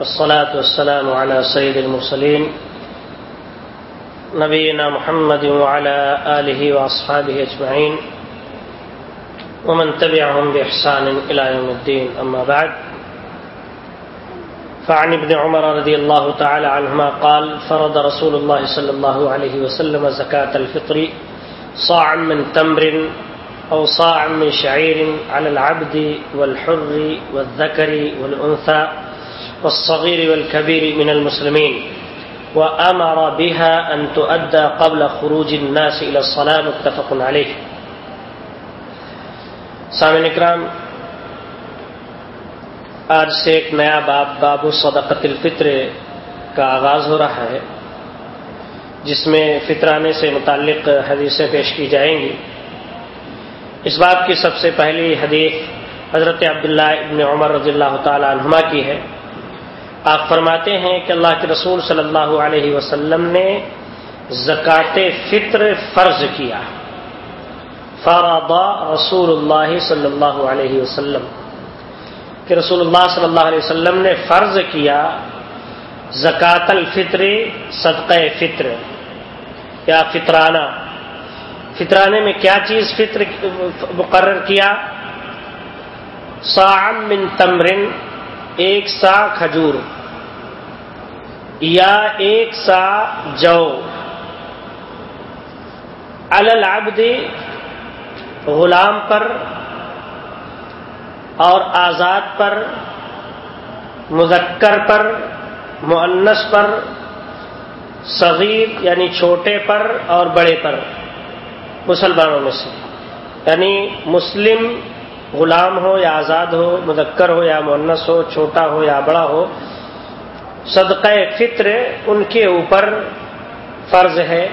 والصلاة والسلام على سيد المرسلين. نبينا محمد وعلى آله وأصحابه أجمعين. ومن تبعهم بإحسان إلى يوم الدين. أما بعد. فعن ابن عمر رضي الله تعالى عنهما قال فرض رسول الله صلى الله عليه وسلم زكاة الفطر صاعا من تمر أو صاع من شعير على العبد والحر والذكر والأنثى والصغير والكبير من المسلمين، وأمر بها أن تؤدى قبل خروج الناس إلى الصلاة، متفق عليه. سامن اکرام، آج سے ایک نیا باب باب صدقت الفطر کا آغاز ہو رہا ہے، جس میں فطرانے سے متعلق حدیثیں پیش کی جائیں گی۔ اس بات کی سب سے پہلی حدیث حضرت عبداللہ ابن عمر رضی اللہ تعالی عنہما کی ہے۔ آپ فرماتے ہیں کہ اللہ کے رسول صلی اللہ علیہ وسلم نے زکوٰۃ فطر فرض کیا۔ فرض رسول اللہ صلی اللہ علیہ وسلم۔ کہ رسول اللہ صلی اللہ علیہ وسلم نے فرض کیا زکوٰۃ الفطر، صدقہ فطر۔ یا فطرانہ۔ فطرانے میں کیا چیز فطر مقرر کیا؟ سام من تمرن، ایک سا کھجور، یا ایک سا جو۔ العبد، غلام پر اور آزاد پر، مذکر پر معنس پر، صغیر یعنی چھوٹے پر اور بڑے پر۔ مسلمانوں میں سے۔ یعنی مسلم غلام ہو یا آزاد ہو مذکر ہو یا مونس ہو، چھوٹا ہو یا بڑا ہو، صدقہ فطر ان کے اوپر فرض ہے۔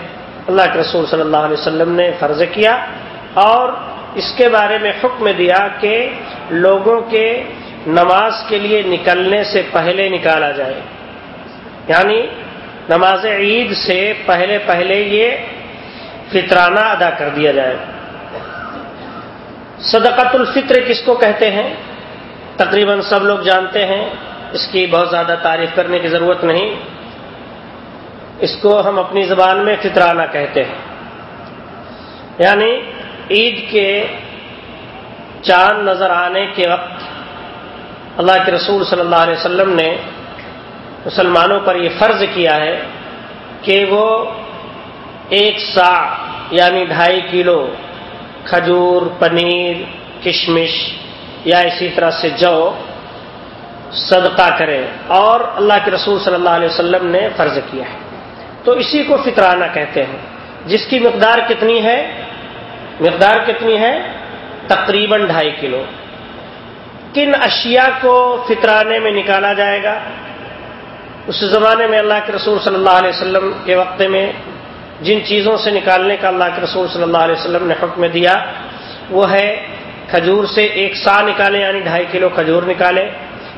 اللہ کے رسول صلی اللہ علیہ وسلم نے فرض کیا اور اس کے بارے میں حکم دیا کہ لوگوں کے نماز کے لیے نکلنے سے پہلے نکالا جائے۔ یعنی نماز عید سے پہلے پہلے یہ فطرانہ ادا کر دیا جائے۔ صدقت الفطر کس کو کہتے ہیں؟ تقریباً سب لوگ جانتے ہیں، اس کی بہت زیادہ تعریف کرنے کی ضرورت نہیں۔ اس کو ہم اپنی زبان میں فطرانہ کہتے ہیں۔ یعنی عید کے چاند نظر آنے کے وقت اللہ کے رسول صلی اللہ علیہ وسلم نے مسلمانوں پر یہ فرض کیا ہے کہ وہ ایک سا یعنی ڈھائی کلو کھجور، پنیر، کشمش یا اسی طرح سے جو صدقہ کرے اور اللہ کے رسول صلی اللہ علیہ وسلم نے فرض کیا ہے۔ تو اسی کو فطرانہ کہتے ہیں۔ جس کی مقدار کتنی ہے؟ مقدار کتنی ہے؟ تقریباً ڈھائی کلو۔ کن اشیاء کو فطرانے میں نکالا جائے گا؟ اس زمانے میں اللہ کے رسول صلی اللہ علیہ وسلم کے وقت میں جن چیزوں سے نکالنے کا اللہ کے رسول صلی اللہ علیہ وسلم نے حکم دیا، وہ ہے کھجور سے ایک سا نکالیں یعنی ڈھائی کلو کھجور نکالیں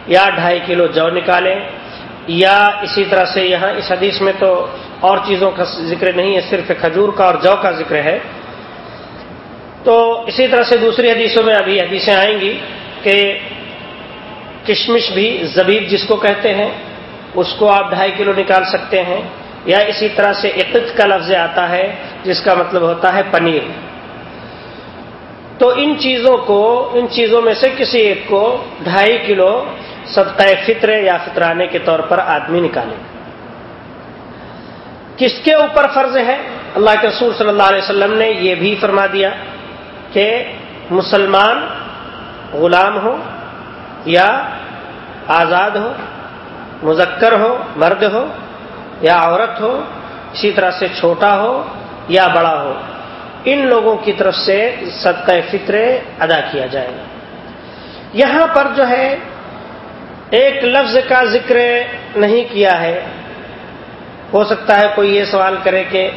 یا ڈھائی کلو جو نکالیں۔ یا اسی طرح سے یہاں اس حدیث میں تو اور چیزوں کا ذکر نہیں ہے، صرف کھجور کا اور جو کا ذکر ہے۔ تو اسی طرح سے دوسری حدیثوں میں ابھی حدیثیں آئیں گی کہ کشمش بھی زبیب جس کو کہتے ہیں، اس کو آپ ڈھائی کلو نکال سکتے ہیں۔ یا اسی طرح سے عقد کا لفظ آتا ہے، جس کا مطلب ہوتا ہے پنیر۔ تو ان چیزوں کو، ان چیزوں میں سے کسی ایک کو ڈھائی کلو صدقہ فطر یا فطرانے کے طور پر آدمی نکالے۔ کس کے اوپر فرض ہے؟ اللہ کے رسول صلی اللہ علیہ وسلم نے یہ بھی فرما دیا کہ مسلمان غلام ہو یا آزاد ہو، مذکر ہو، مرد ہو یا عورت ہو، اسی طرح سے چھوٹا ہو یا بڑا ہو، ان لوگوں کی طرف سے صدقہ فطر ادا کیا جائے گا۔ یہاں پر جو ہے، ایک لفظ کا ذکر نہیں کیا ہے۔ ہو سکتا ہے کوئی یہ سوال کرے کہ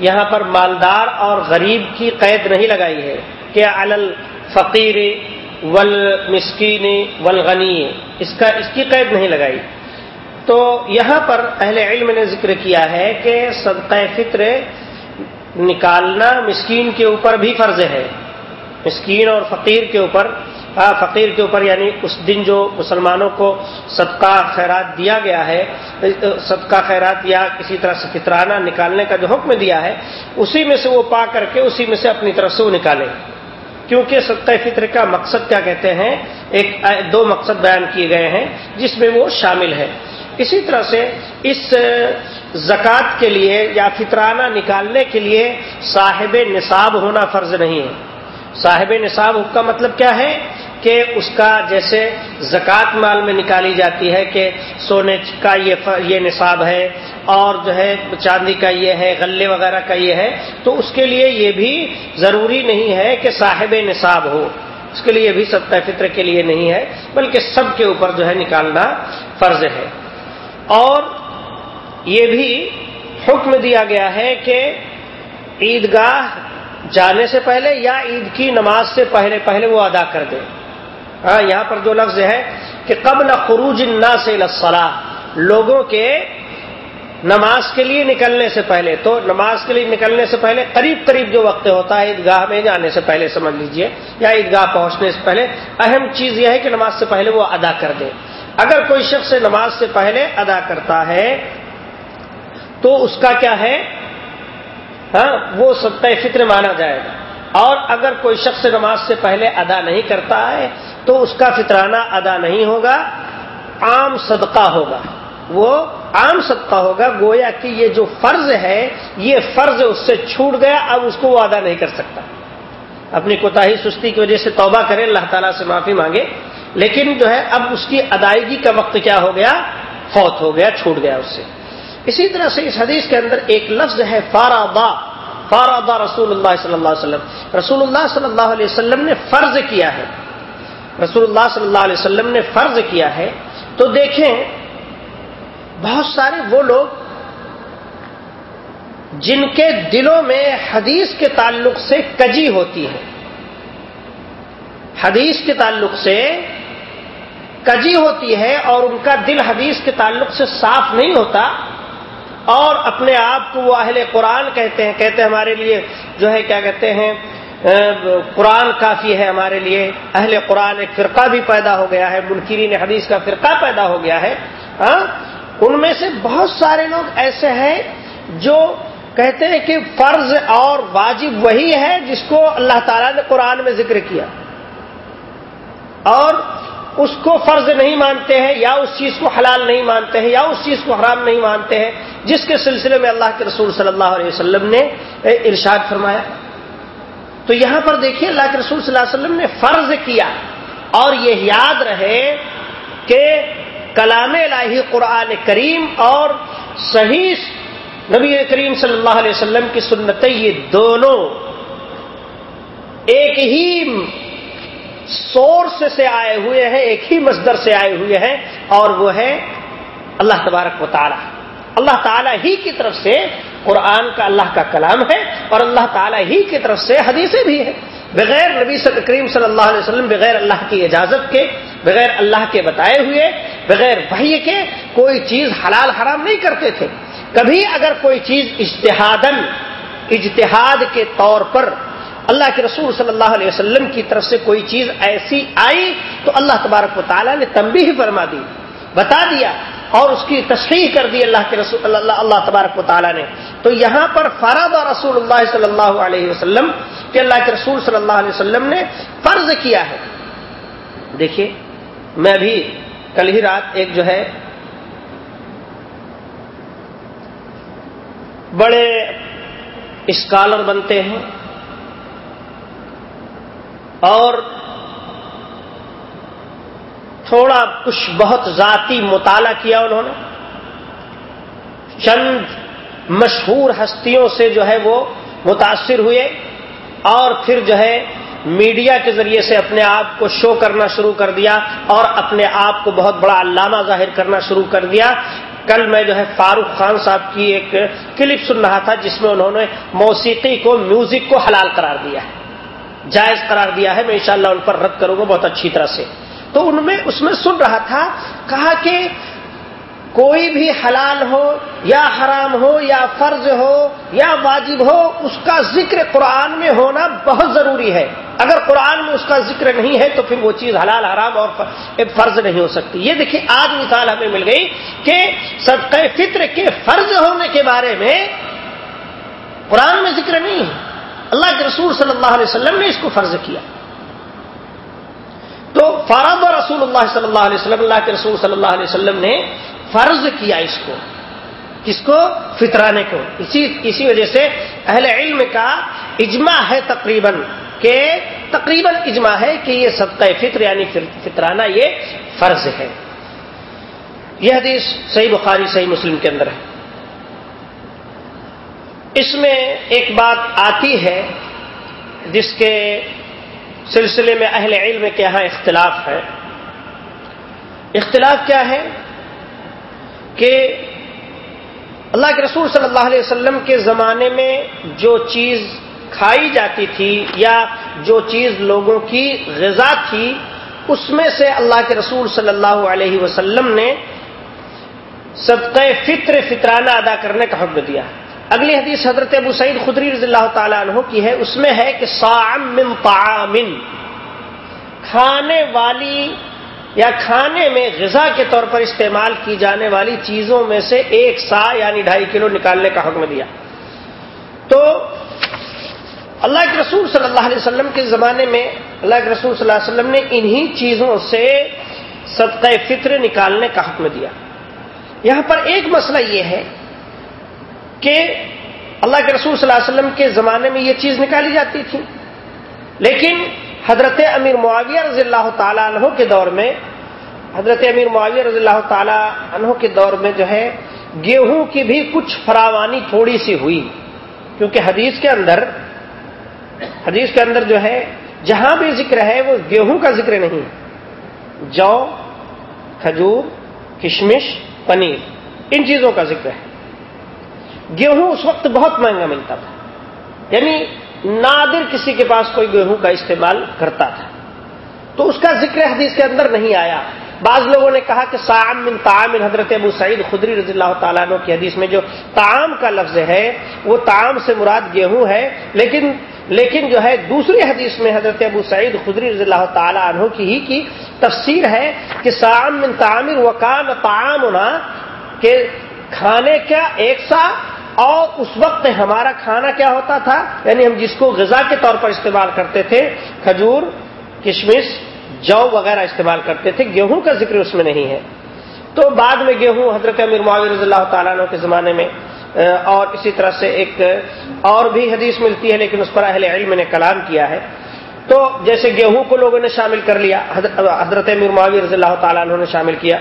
یہاں پر مالدار اور غریب کی قید نہیں لگائی ہے کہ الل فقیر ول مسکین ولغنی اس کا، اس کی قید نہیں لگائی۔ تو یہاں پر اہل علم نے ذکر کیا ہے کہ صدقہ فطر نکالنا مسکین کے اوپر بھی فرض ہے۔ مسکین اور فقیر کے اوپر فقیر کے اوپر یعنی اس دن جو مسلمانوں کو صدقہ خیرات دیا گیا ہے، صدقہ خیرات یا کسی طرح سے فطرانہ نکالنے کا جو حکم دیا ہے، اسی میں سے وہ پا کر کے اسی میں سے اپنی طرف سے وہ نکالیں کیونکہ صدقہ فطر کا مقصد کیا کہتے ہیں؟ ایک دو مقصد بیان کیے گئے ہیں جس میں وہ شامل ہے۔ اسی طرح سے اس زکوٰۃ کے لیے یا فطرانہ نکالنے کے لیے صاحب نصاب ہونا فرض نہیں ہے۔ صاحب نصاب کا مطلب کیا ہے کہ اس کا جیسے زکوٰۃ مال میں نکالی جاتی ہے کہ سونے کا یہ نصاب ہے اور جو ہے چاندی کا یہ ہے، غلے وغیرہ کا یہ ہے، تو اس کے لیے یہ بھی ضروری نہیں ہے کہ صاحب نصاب ہو۔ اس کے لیے بھی سطح فطر کے لیے نہیں ہے، بلکہ سب کے اوپر جو ہے نکالنا فرض ہے۔ اور یہ بھی حکم دیا گیا ہے کہ عیدگاہ جانے سے پہلے یا عید کی نماز سے پہلے پہلے وہ ادا کر دے۔ ہاں یہاں پر جو لفظ ہے کہ قبل خروج النا سے لوگوں کے نماز کے لیے نکلنے سے پہلے، تو نماز کے لیے نکلنے سے پہلے قریب قریب جو وقت ہوتا ہے عیدگاہ میں جانے سے پہلے، سمجھ لیجیے، یا عیدگاہ پہنچنے سے پہلے، اہم چیز یہ ہے کہ نماز سے پہلے وہ ادا کر دے۔ اگر کوئی شخص نماز سے پہلے ادا کرتا ہے، تو اس کا کیا ہے؟ ہاں وہ ستہ فطر مانا جائے گا۔ اور اگر کوئی شخص نماز سے پہلے ادا نہیں کرتا ہے، تو اس کا فطرانہ ادا نہیں ہوگا، عام صدقہ ہوگا۔ وہ عام صدقہ ہوگا، گویا کہ یہ جو فرض ہے، یہ فرض اس سے چھوٹ گیا، اب اس کو وہ ادا نہیں کر سکتا۔ اپنی کوتا سستی کی وجہ سے توبہ کرے اللہ تعالیٰ سے معافی مانگے۔ لیکن جو ہے اب اس کی ادائیگی کا وقت کیا ہو گیا؟ فوت ہو گیا، چھوٹ گیا اس سے۔ اسی طرح سے اس حدیث کے اندر ایک لفظ ہے فارا فارا رسول اللہ صلی اللہ علیہ وسلم۔ رسول اللہ صلی اللہ علیہ وسلم نے فرض کیا ہے۔ رسول اللہ صلی اللہ علیہ وسلم نے فرض کیا ہے۔ تو دیکھیں، بہت سارے وہ لوگ جن کے دلوں میں حدیث کے تعلق سے کجی ہوتی ہے۔ حدیث کے تعلق سے کجی ہوتی ہے اور ان کا دل حدیث کے تعلق سے صاف نہیں ہوتا اور اپنے آپ کو وہ اہل قرآن کہتے ہیں کہتے ہیں ہمارے لیے جو ہے، کیا کہتے ہیں قرآن کافی ہے ہمارے لیے، اہل قرآن ایک فرقہ بھی پیدا ہو گیا ہے، منکرین حدیث کا فرقہ پیدا ہو گیا ہے ہاں؟ ان میں سے بہت سارے لوگ ایسے ہیں جو کہتے ہیں کہ فرض اور واجب وہی ہے جس کو اللہ تعالیٰ نے قرآن میں ذکر کیا۔ اور اس کو فرض نہیں مانتے ہیں یا اس چیز کو حلال نہیں مانتے ہیں یا اس چیز کو حرام نہیں مانتے ہیں، جس کے سلسلے میں اللہ کے رسول صلی اللہ علیہ وسلم نے ارشاد فرمایا۔ تو یہاں پر دیکھیے، اللہ کے رسول صلی اللہ علیہ وسلم نے فرض کیا اور یہ یاد رہے کہ کلام الہی قرآن کریم اور صحیح نبی کریم صلی اللہ علیہ وسلم کی سنتیں یہ دونوں ایک ہی سورس سے آئے ہوئے ہیں، ایک ہی مصدر سے آئے ہوئے ہیں اور وہ ہے اللہ تبارک و تعالی۔ اللہ تعالیٰ ہی کی طرف سے قرآن کا اللہ کا کلام ہے اور اللہ تعالیٰ ہی کی طرف سے حدیثیں بھی ہیں۔ بغیر نبی کریم صلی اللہ علیہ وسلم، بغیر اللہ کی اجازت کے، بغیر اللہ کے بتائے ہوئے، بغیر وحی کے کوئی چیز حلال حرام نہیں کرتے تھے۔ کبھی اگر کوئی چیز اجتہادن اجتہاد کے طور پر اللہ کے رسول صلی اللہ علیہ وسلم کی طرف سے کوئی چیز ایسی آئی تو اللہ تبارک و تعالیٰ نے تمبی ہی فرما دی، بتا دیا اور اس کی تشریح کر دی اللہ کے رسول، اللہ اللہ تبارک و تعالیٰ نے۔ تو یہاں پر فراد اور رسول اللہ صلی اللہ علیہ وسلم کہ اللہ کے رسول صلی اللہ علیہ وسلم نے فرض کیا ہے۔ دیکھیے، میں بھی کل ہی رات ایک جو ہے، بڑے اسکالر بنتے ہیں۔ اور تھوڑا کچھ بہت ذاتی مطالعہ کیا انہوں نے۔ چند مشہور ہستیوں سے جو ہے وہ متاثر ہوئے اور پھر جو ہے میڈیا کے ذریعے سے اپنے آپ کو شو کرنا شروع کر دیا اور اپنے آپ کو بہت بڑا علامہ ظاہر کرنا شروع کر دیا۔ کل میں جو ہے فاروق خان صاحب کی ایک کلپ سن رہا تھا جس میں انہوں نے موسیقی کو، میوزک کو حلال قرار دیا ہے۔ جائز قرار دیا ہے، میں انشاءاللہ ان پر رد کروں گا بہت اچھی طرح سے۔ تو ان میں، اس میں سن رہا تھا، کہا کہ کوئی بھی حلال ہو یا حرام ہو یا فرض ہو یا واجب ہو، اس کا ذکر قرآن میں ہونا بہت ضروری ہے۔ اگر قرآن میں اس کا ذکر نہیں ہے تو پھر وہ چیز حلال، حرام اور فرض نہیں ہو سکتی۔ یہ دیکھیے، آج مثال ہمیں مل گئی کہ صدقہ فطر کے فرض ہونے کے بارے میں قرآن میں ذکر نہیں ہے۔ اللہ کے رسول صلی اللہ علیہ وسلم نے اس کو فرض کیا۔ تو فرض رسول اللہ صلی اللہ علیہ وسلم، اللہ کے رسول صلی اللہ علیہ وسلم نے فرض کیا اس کو۔ کس کو؟ فطرانے کو۔ اسی اسی وجہ سے اہل علم کا اجماع ہے تقریباً کہ تقریباً اجماع ہے کہ یہ صدقہ فطر یعنی فطرانہ یہ فرض ہے۔ یہ حدیث صحیح بخاری، صحیح مسلم کے اندر ہے۔ اس میں ایک بات آتی ہے جس کے سلسلے میں اہل علم کے یہاں اختلاف ہے۔ اختلاف کیا ہے کہ اللہ کے رسول صلی اللہ علیہ وسلم کے زمانے میں جو چیز کھائی جاتی تھی یا جو چیز لوگوں کی غذا تھی، اس میں سے اللہ کے رسول صلی اللہ علیہ وسلم نے صدقہ فطر فطرانہ ادا کرنے کا حکم دیا۔ ہے اگلی حدیث حضرت ابو سعید خدری رضی اللہ تعالیٰ عنہ کی ہے، اس میں ہے کہ من طعام کھانے والی یا کھانے میں غذا کے طور پر استعمال کی جانے والی چیزوں میں سے ایک سا یعنی ڈھائی کلو نکالنے کا حکم دیا۔ تو اللہ کے رسول صلی اللہ علیہ وسلم کے زمانے میں اللہ کے رسول صلی اللہ علیہ وسلم نے انہی چیزوں سے صدقہ فطر نکالنے کا حکم دیا۔ یہاں پر ایک مسئلہ یہ ہے کہ اللہ کے رسول صلی اللہ علیہ وسلم کے زمانے میں یہ چیز نکالی جاتی تھی۔ لیکن حضرت امیر معاویہ رضی اللہ تعالیٰ عنہ کے دور میں، حضرت امیر معاویہ رضی اللہ تعالیٰ عنہ کے دور میں جو ہے، گیہوں کی بھی کچھ فراوانی تھوڑی سی ہوئی۔ کیونکہ حدیث کے اندر، حدیث کے اندر جو ہے، جہاں بھی ذکر ہے وہ گیہوں کا ذکر نہیں۔ جو کھجور، کشمش، پنیر، ان چیزوں کا ذکر ہے۔ گیہوں اس وقت بہت مہنگا ملتا تھا۔ یعنی نادر کسی کے پاس کوئی گیہوں کا استعمال کرتا تھا۔ تو اس کا ذکر حدیث کے اندر نہیں آیا۔ بعض لوگوں نے کہا کہ سام من تعام من حضرت ابو سعید خدری رضی اللہ تعالیٰ عنہ کی حدیث میں جو تعام کا لفظ ہے، وہ تعام سے مراد گیہوں ہے، لیکن لیکن جو ہے دوسری حدیث میں حضرت ابو سعید خدری رضی اللہ تعالیٰ عنہ کی ہی کی تفسیر ہے کہ سام من تعامر وکان تعام کہ کھانے کا ایک سا اور اس وقت ہمارا کھانا کیا ہوتا تھا؟ یعنی ہم جس کو غذا کے طور پر استعمال کرتے تھے، کھجور، کشمش، جو وغیرہ استعمال کرتے تھے، گیہوں کا ذکر اس میں نہیں ہے۔ تو بعد میں گیہوں حضرت امیر معاویر رضی اللہ تعالیٰ عنہ کے زمانے میں اور اسی طرح سے ایک اور بھی حدیث ملتی ہے، لیکن اس پر اہل علم نے کلام کیا ہے۔ تو جیسے گیہوں کو لوگوں نے شامل کر لیا، حضرت امیر معاویر رضی اللہ تعالیٰ عنہ نے شامل کیا۔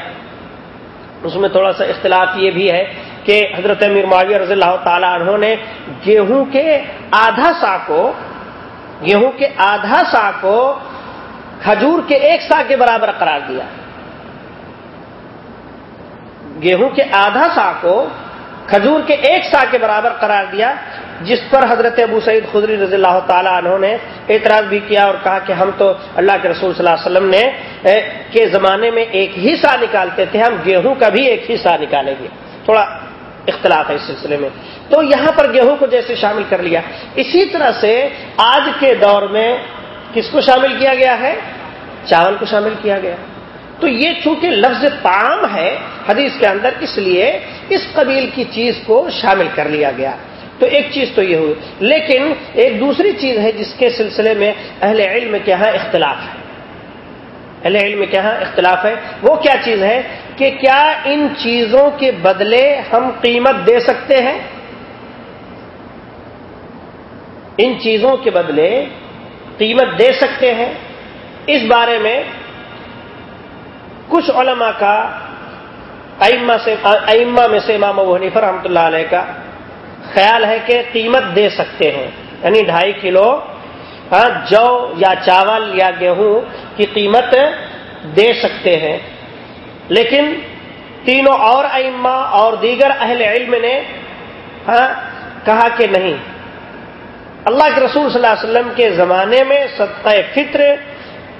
اس میں تھوڑا سا اختلاف یہ بھی ہے کہ حضرت امیر معاویہ رضی اللہ تعالیٰ عنہ نے گیہوں کے آدھا سا کو گیہوں کے آدھا سا کو کھجور کے ایک سا کے برابر قرار دیا۔ گیہوں کے آدھا سا کو کھجور کے ایک سا کے برابر قرار دیا، جس پر حضرت ابو سعید خدری رضی اللہ تعالیٰ عنہ نے اعتراض بھی کیا اور کہا کہ ہم تو اللہ کے رسول صلی اللہ علیہ وسلم نے کے زمانے میں ایک ہی سا نکالتے تھے، ہم گیہوں کا بھی ایک ہی سا نکالیں گے۔ تھوڑا اختلاف ہے اس سلسلے میں۔ تو یہاں پر گیہوں کو جیسے شامل کر لیا۔ اسی طرح سے آج کے دور میں کس کو شامل کیا گیا ہے؟ چاول کو شامل کیا گیا۔ تو یہ چونکہ لفظ پام ہے حدیث کے اندر، اس لیے اس قبیل کی چیز کو شامل کر لیا گیا۔ تو ایک چیز تو یہ ہوئی، لیکن ایک دوسری چیز ہے جس کے سلسلے میں اہل علم کے یہاں اختلاف ہے۔ اہل علم کے یہاں اختلاف ہے۔ وہ کیا چیز ہے؟ کہ کیا ان چیزوں کے بدلے ہم قیمت دے سکتے ہیں؟ ان چیزوں کے بدلے قیمت دے سکتے ہیں؟ اس بارے میں کچھ علماء کا سے، ائمہ میں سے امام ابو حنیفہ رحمۃ اللہ علیہ کا خیال ہے کہ قیمت دے سکتے ہیں۔ یعنی ڈھائی کلو ہاں، جو یا چاول یا گیہوں کی قیمت دے سکتے ہیں۔ لیکن تینوں اور ائمہ اور دیگر اہل علم نے ہاں کہا کہ نہیں۔ اللہ کے رسول صلی اللہ علیہ وسلم کے زمانے میں سطح فطر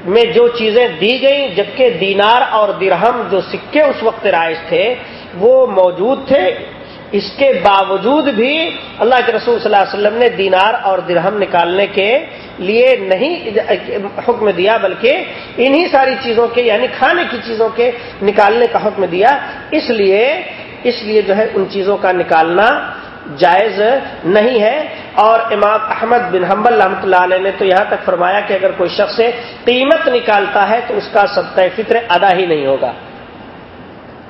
میں جو چیزیں دی گئیں، جبکہ دینار اور درہم جو سکے اس وقت رائج تھے، وہ موجود تھے۔ اس کے باوجود بھی اللہ کے رسول صلی اللہ علیہ وسلم نے دینار اور درہم نکالنے کے لیے نہیں حکم دیا، بلکہ انہی ساری چیزوں کے یعنی کھانے کی چیزوں کے نکالنے کا حکم دیا۔ اس لیے اس لیے جو ہے ان چیزوں کا نکالنا جائز نہیں ہے۔ اور امام احمد بن حنبل رحمۃ اللہ علیہ نے تو یہاں تک فرمایا کہ اگر کوئی شخص قیمت نکالتا ہے تو اس کا صدقہ فطر ادا ہی نہیں ہوگا،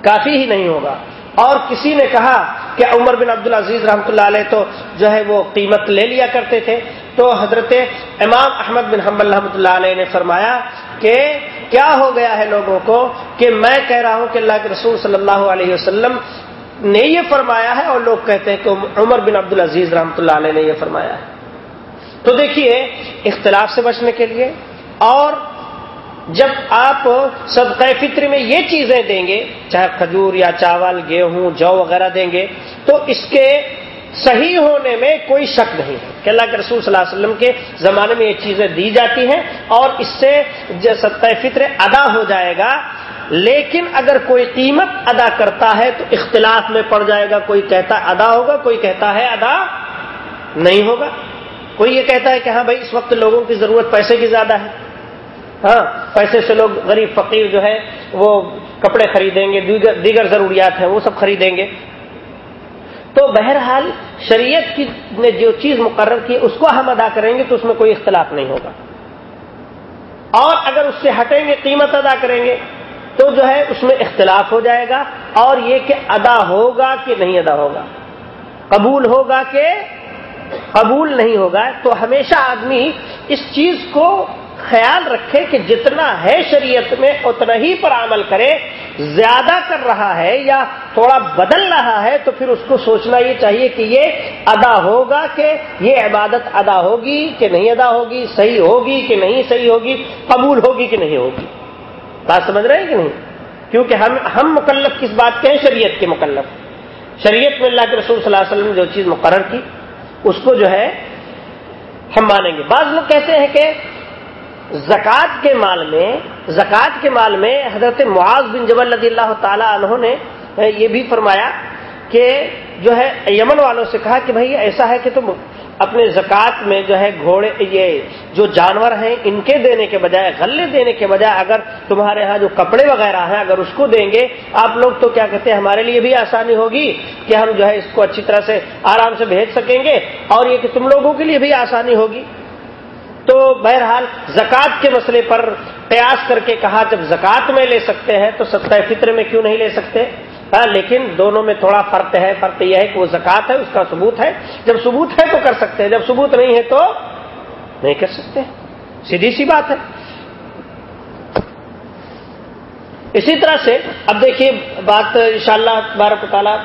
کافی ہی نہیں ہوگا۔ اور کسی نے کہا کہ عمر بن عبد العزیز رحمۃ اللہ علیہ تو جو ہے وہ قیمت لے لیا کرتے تھے۔ تو حضرت امام احمد بن حنبل رحمۃ اللہ علیہ نے فرمایا کہ کیا ہو گیا ہے لوگوں کو کہ میں کہہ رہا ہوں کہ اللہ کے رسول صلی اللہ علیہ وسلم نے یہ فرمایا ہے اور لوگ کہتے ہیں کہ عمر بن عبد العزیز رحمۃ اللہ علیہ نے یہ فرمایا ہے۔ تو دیکھیے اختلاف سے بچنے کے لیے اور جب آپ صدقہ فطر میں یہ چیزیں دیں گے، چاہے کھجور یا چاول، گیہوں، جو وغیرہ دیں گے، تو اس کے صحیح ہونے میں کوئی شک نہیں ہے کہ اللہ کے رسول صلی اللہ علیہ وسلم کے زمانے میں یہ چیزیں دی جاتی ہیں اور اس سے صدقہ فطر ادا ہو جائے گا، لیکن اگر کوئی قیمت ادا کرتا ہے تو اختلاف میں پڑ جائے گا، کوئی کہتا ادا ہوگا، کوئی کہتا ہے ادا نہیں ہوگا۔ کوئی یہ کہتا ہے کہ ہاں بھائی، اس وقت لوگوں کی ضرورت پیسے کی زیادہ ہے۔ ہاں پیسے سے لوگ غریب فقیر جو ہے، وہ کپڑے خریدیں گے دیگر ضروریات ہیں، وہ سب خریدیں گے۔ تو بہرحال شریعت کی نے جو چیز مقرر کی، اس کو ہم ادا کریں گے تو اس میں کوئی اختلاف نہیں ہوگا۔ اور اگر اس سے ہٹیں گے، قیمت ادا کریں گے، تو جو ہے، اس میں اختلاف ہو جائے گا۔ اور یہ کہ ادا ہوگا کہ نہیں ادا ہوگا۔ قبول ہوگا کہ قبول نہیں ہوگا، تو ہمیشہ آدمی اس چیز کو خیال رکھے کہ جتنا ہے شریعت میں، اتنا ہی پر عمل کرے۔ زیادہ کر رہا ہے یا تھوڑا بدل رہا ہے، تو پھر اس کو سوچنا یہ چاہیے کہ یہ ادا ہوگا کہ یہ عبادت ادا ہوگی کہ نہیں ادا ہوگی، صحیح ہوگی کہ نہیں صحیح ہوگی، قبول ہوگی کہ نہیں ہوگی۔ بات سمجھ رہے ہیں کہ نہیں؟ کیونکہ ہم ہم مکلف کس بات کے ہیں؟ شریعت کے مکلف۔ شریعت میں اللہ کے رسول صلی اللہ علیہ وسلم نے جو چیز مقرر کی، اس کو جو ہے، ہم مانیں گے۔ بعض لوگ کہتے ہیں کہ زکوٰۃ کے مال میں زکوٰۃ کے مال میں حضرت معاذ بن جبل رضی اللہ تعالی عنہ نے یہ بھی فرمایا کہ جو ہے، یمن والوں سے کہا کہ بھائی ایسا ہے کہ تم اپنے زکوٰۃ میں جو ہے گھوڑے، یہ جو جانور ہیں، ان کے دینے کے بجائے، غلے دینے کے بجائے اگر تمہارے ہاں جو کپڑے وغیرہ ہیں، اگر اس کو دیں گے، آپ لوگ تو کیا کہتے ہیں، ہمارے لیے بھی آسانی ہوگی کہ ہم جو ہے اس کو اچھی طرح سے آرام سے بھیج سکیں گے اور یہ کہ تم لوگوں کے لیے بھی آسانی ہوگی۔ تو بہرحال زکوٰۃ کے مسئلے پر قیاس کر کے کہا، جب زکوٰۃ میں لے سکتے ہیں تو ستہ فطر میں کیوں نہیں لے سکتے؟ ہاں لیکن دونوں میں تھوڑا فرق ہے، فرق یہ ہے کہ وہ زکوٰۃ ہے، اس کا ثبوت ہے۔ جب ثبوت ہے تو کر سکتے ہیں، جب ثبوت نہیں ہے تو نہیں کر سکتے۔ سیدھی سی بات ہے۔ اسی طرح سے اب دیکھیے بات ان شاء اللہ بارہ تعالیٰ،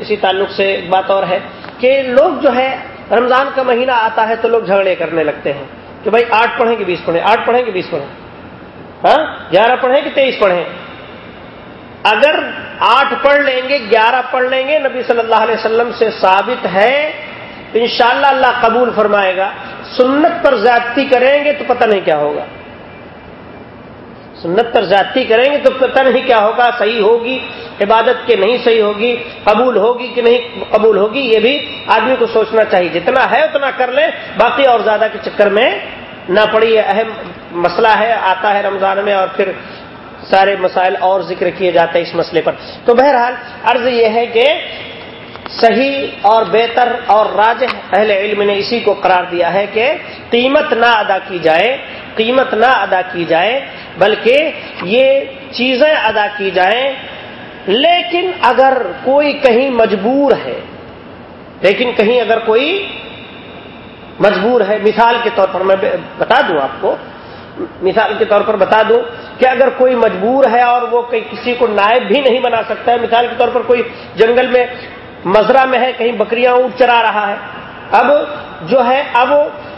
اسی تعلق سے ایک بات اور ہے کہ لوگ جو ہے، رمضان کا مہینہ آتا ہے تو لوگ جھگڑے کرنے لگتے ہیں۔ کہ بھائی آٹھ پڑھیں گے بیس پڑھیں، آٹھ پڑھیں گے بیس پڑھیں؟ ہاں؟ گیارہ پڑھیں کہ تیئیس پڑھیں؟ اگر آٹھ پڑھ لیں گے، گیارہ پڑھ لیں گے، نبی صلی اللہ علیہ وسلم سے ثابت ہے تو انشاءاللہ اللہ قبول فرمائے گا۔ سنت پر زیادتی کریں گے تو پتہ نہیں کیا ہوگا۔ سنت پر زیادتی کریں گے تو پتہ نہیں کیا ہوگا، صحیح ہوگی، عبادت کے نہیں صحیح ہوگی، قبول ہوگی کہ نہیں قبول ہوگی، یہ بھی آدمی کو سوچنا چاہیے۔ جتنا ہے اتنا کر لیں، باقی اور زیادہ کے چکر میں نہ پڑی۔ اہم مسئلہ ہے، آتا ہے رمضان میں اور پھر سارے مسائل اور ذکر کیے جاتے ہیں اس مسئلے پر۔ تو بہرحال عرض یہ ہے کہ صحیح اور بہتر اور راج اہل علم نے اسی کو قرار دیا ہے کہ قیمت نہ ادا کی جائے، قیمت نہ ادا کی جائے، بلکہ یہ چیزیں ادا کی جائیں۔ لیکن اگر کوئی کہیں مجبور ہے، لیکن کہیں اگر کوئی مجبور ہے، مثال کے طور پر میں بتا دوں آپ کو۔ مثال کے طور پر بتا دوں کہ اگر کوئی مجبور ہے اور وہ کسی کو نائب بھی نہیں بنا سکتا ہے، مثال کے طور پر کوئی جنگل میں مزرا میں ہے، کہیں بکریاں اونٹ چرا رہا ہے۔ اب جو ہے، اب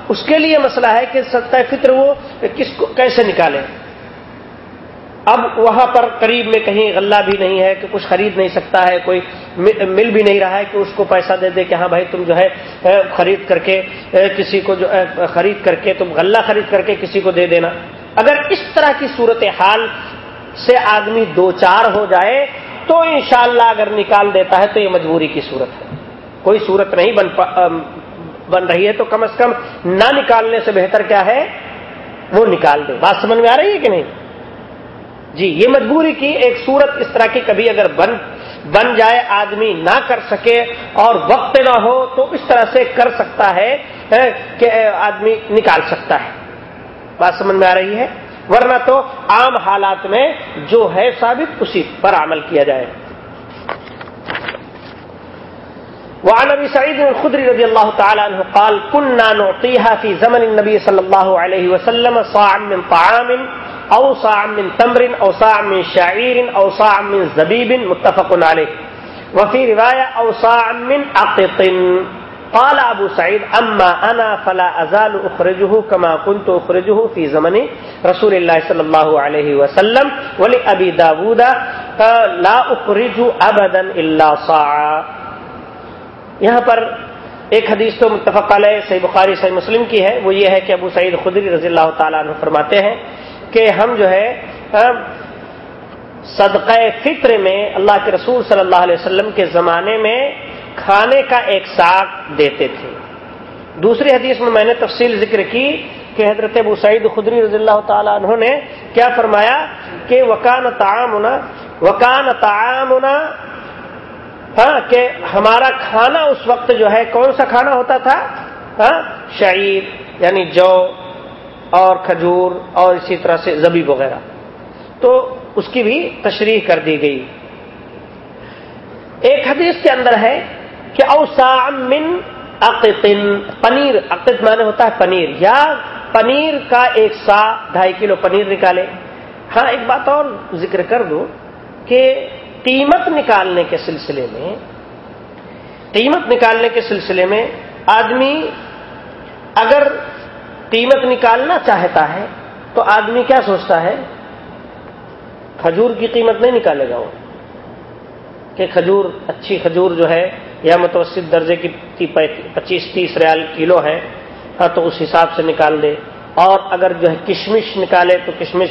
اس کے لیے مسئلہ ہے کہ ستہ فطر وہ کس کو، کیسے نکالے۔ اب وہاں پر قریب میں کہیں غلہ بھی نہیں ہے کہ کچھ خرید نہیں سکتا ہے، کوئی مل بھی نہیں رہا ہے کہ اس کو پیسہ دے دے کہ ہاں بھائی تم جو ہے خرید کر کے کسی کو جو خرید کر کے، تم غلہ خرید کر کے کسی کو دے دینا۔ اگر اس طرح کی صورت حال سے آدمی دو چار ہو جائے تو انشاءاللہ اگر نکال دیتا ہے تو یہ مجبوری کی صورت ہے۔ کوئی صورت نہیں بن بن رہی ہے تو کم از کم نہ نکالنے سے بہتر کیا ہے؟ وہ نکال دے۔ بات سمجھ میں آ رہی ہے کہ نہیں؟ جی یہ مجبوری کی ایک صورت اس طرح کی کبھی اگر بن بن جائے، آدمی نہ کر سکے اور وقت نہ ہو تو اس طرح سے کر سکتا ہے کہ آدمی نکال سکتا ہے۔ بات سمجھ میں آ رہی ہے؟ ورنہ تو عام حالات میں جو ہے ثابت اسی پر عمل کیا جائے۔ وعن ابي سعيد الخدري رضي الله تعالى عنه قال كنا نعطيها في زمن النبي صلى الله عليه وسلم صاع من طعام او صاع من تمر او صاع من شعير او صاع من زبيب متفق عليه وفي روايه او صاع من اقط قال ابو سعید، اما انا فلا ازال اخرجه كما كنت اخرجه في زمن رسول الله صلی اللہ علیہ وسلم ولی ابی لا اخرج ابدا الا صاعا یہاں پر ایک حدیث تو متفق علیہ صحیح بخاری، صحیح مسلم کی ہے، وہ یہ ہے کہ ابو سعید خدری رضی اللہ تعالیٰ عنہ فرماتے ہیں کہ ہم جو ہے صدقہ فطر میں اللہ کے رسول صلی اللہ علیہ وسلم کے زمانے میں کھانے کا ایک ساگ دیتے تھے۔ دوسری حدیث میں میں نے تفصیل ذکر کی کہ حضرت ابو سعید خدری رضی اللہ تعالیٰ عنہ نے کیا فرمایا کہ وکان تعامنا وکان تعامنا ہاں کہ ہمارا کھانا اس وقت جو ہے، کون سا کھانا ہوتا تھا؟ ہاں شعیر یعنی جو اور کھجور اور اسی طرح سے زبی وغیرہ۔ تو اس کی بھی تشریح کر دی گئی۔ ایک حدیث کے اندر ہے کہ اوسا من عقتن پنیر عقت مانے ہوتا ہے پنیر، یا پنیر کا ایک سا، ڈھائی کلو پنیر نکالے۔ ہاں ایک بات اور ذکر کر دوں کہ قیمت نکالنے کے سلسلے میں، قیمت نکالنے کے سلسلے میں آدمی اگر قیمت نکالنا چاہتا ہے تو آدمی کیا سوچتا ہے؟ کھجور کی قیمت نہیں نکالے گا وہ۔ کہ کھجور، اچھی کھجور جو ہے یا متوسط درجے کی پچیس تیس ریال کلو ہے ہاں تو اس حساب سے نکال دے۔ اور اگر جو ہے کشمش نکالے تو کشمش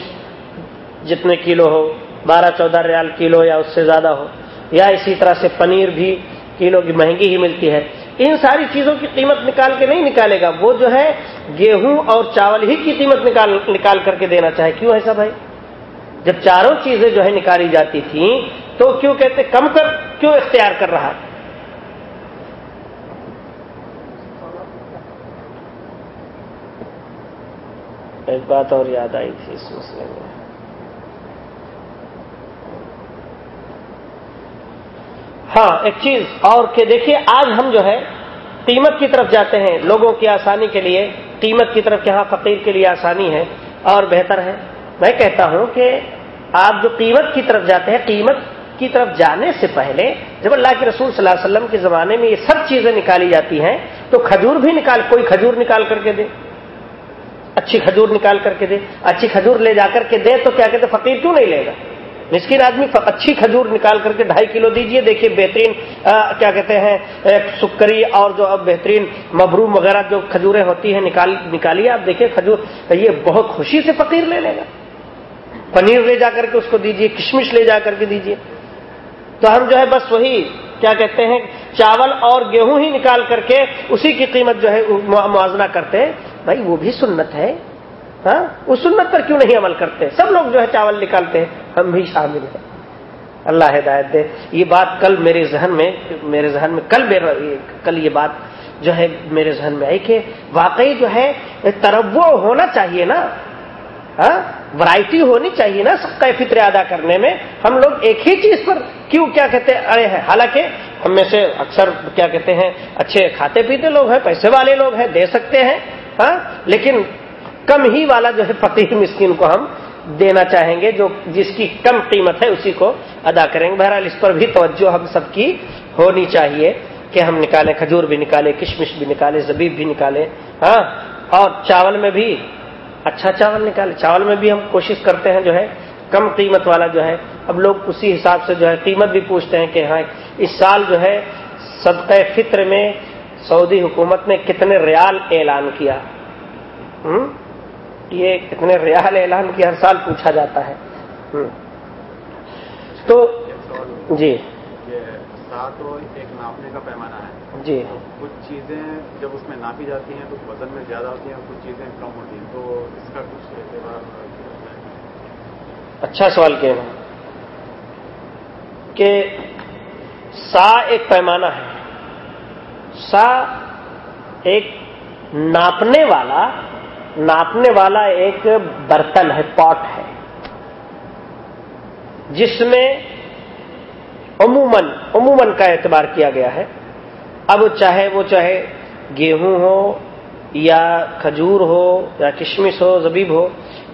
جتنے کلو ہو، بارہ چودہ ریال کلو یا اس سے زیادہ ہو۔ یا اسی طرح سے پنیر بھی کلو کی مہنگی ہی ملتی ہے۔ ان ساری چیزوں کی قیمت نکال کے نہیں نکالے گا۔ وہ جو ہے گیہوں اور چاول ہی کی قیمت نکال نکال کر کے دینا چاہے۔ کیوں ایسا بھائی؟ جب چاروں چیزیں جو ہے نکالی جاتی تھیں تو کیوں کہتے کم کر کیوں اختیار کر رہا؟ ایک بات اور یاد آئی تھی اس مسئلے میں۔ ہاں ایک چیز اور کہ دیکھیے، آج ہم جو ہے قیمت کی طرف جاتے ہیں۔ لوگوں کی آسانی کے لیے، قیمت کی طرف، یہاں فقیر کے لیے آسانی ہے اور بہتر ہے۔ میں کہتا ہوں کہ آپ جو قیمت کی طرف جاتے ہیں، قیمت کی طرف جانے سے پہلے جب اللہ کے رسول صلی اللہ علیہ وسلم کے زمانے میں یہ سب چیزیں نکالی جاتی ہیں، تو کھجور بھی نکال، کوئی کھجور نکال کر کے دے۔ اچھی کھجور نکال کر کے دے، اچھی کھجور لے جا کر کے دے تو کیا کہتے، فقیر کیوں نہیں لے گا؟ مسکین آدمی اچھی کھجور نکال کر کے ڈھائی کلو دیجیے دیکھیے بہترین کیا کہتے ہیں سکری اور جو اب بہترین مبروم وغیرہ جو کھجوریں ہوتی ہیں، نکال، نکالیے آپ دیکھیے کھجور، یہ بہت خوشی سے فقیر لے لے گا۔ پنیر لے جا کر کے اس کو دیجیے، کشمش لے جا کر کے دیجیے۔ تو ہم جو ہے بس وہی کیا کہتے ہیں، چاول اور گیہوں ہی نکال کر کے اسی کی قیمت جو ہے موازنہ کرتے ہیں۔ بھائی وہ بھی سنت ہے۔ ہاں؟ اس سنت پر کیوں نہیں عمل کرتے؟ سب لوگ جو ہے چاول نکالتے ہیں۔ ہم بھی شامل ہیں۔ اللہ ہدایت دے۔ یہ بات کل میرے ذہن میں میرے ذہن میں کل کل یہ بات جو ہے میرے ذہن میں آئی کہ واقعی جو ہے ترو ہونا چاہیے نا۔ ہاں؟ ورائٹی ہونی چاہیے نا سب کا فطر ادا کرنے میں۔ ہم لوگ ایک ہی چیز پر کیوں کیا کہتے ارے ہیں۔ حالانکہ ہم میں سے اکثر کیا کہتے ہیں؟ اچھے کھاتے پیتے لوگ ہیں، پیسے والے لوگ ہیں، دے سکتے ہیں۔ ہاں؟ لیکن کم ہی والا جو ہے فقیر مسکین کو ہم دینا چاہیں گے، جو جس کی کم قیمت ہے اسی کو ادا کریں گے۔ بہرحال اس پر بھی توجہ ہم سب کی ہونی چاہیے کہ ہم نکالیں، کھجور بھی نکالیں، کشمش بھی نکالیں، زبیب بھی نکالیں۔ ہاں؟ اور چاول میں بھی اچھا چاول نکالے چاول میں بھی ہم کوشش کرتے ہیں جو ہے کم قیمت والا جو ہے۔ اب لوگ اسی حساب سے جو ہے قیمت بھی پوچھتے ہیں کہ ہاں اس سال جو ہے صدقہ فطر میں سعودی حکومت نے کتنے ریال اعلان کیا؟ یہ کتنے ریال اعلان کیا ہر سال پوچھا جاتا ہے۔ تو جی۔ ایک ناپنے کا پیمانہ ہے۔ جی۔ کچھ چیزیں جب اس میں ناپی جاتی ہیں تو وزن میں زیادہ ہوتی ہیں کچھ چیزیں کم ہوتی ہیں تو اس کا کچھ اچھا سوال کہنا کہ سا ایک پیمانہ ہے۔ سا ایک ناپنے والا ناپنے والا ایک برتن ہے، پاٹ ہے۔ جس میں عموماً عموماً کا اعتبار کیا گیا ہے۔ اب چاہے وہ چاہے گیہوں ہو یا کھجور ہو یا کشمش ہو، زبیب ہو،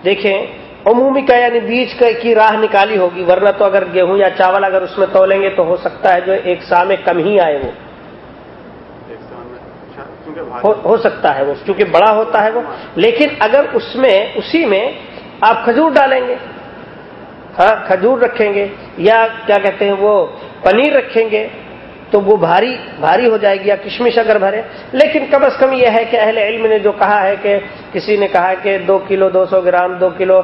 دیکھیں عمومی کا یعنی بیج کی راہ نکالی ہوگی، ورنہ تو اگر گیہوں یا چاول اگر اس میں تولیں گے تو ہو سکتا ہے جو ایک سا میں کم ہی آئے وہ۔ ہو سکتا ہے وہ کیونکہ بڑا ہوتا ہے وہ۔ لیکن اگر اس میں اسی میں آپ کھجور ڈالیں گے۔ ہاں کھجور رکھیں گے یا کیا کہتے ہیں وہ پنیر رکھیں گے۔ تو وہ بھاری بھاری ہو جائے گی یا کشمش اگر بھرے۔ لیکن کم از کم یہ ہے کہ اہل علم نے جو کہا ہے کہ کسی نے کہا کہ دو کلو، دو سو گرام، دو کلو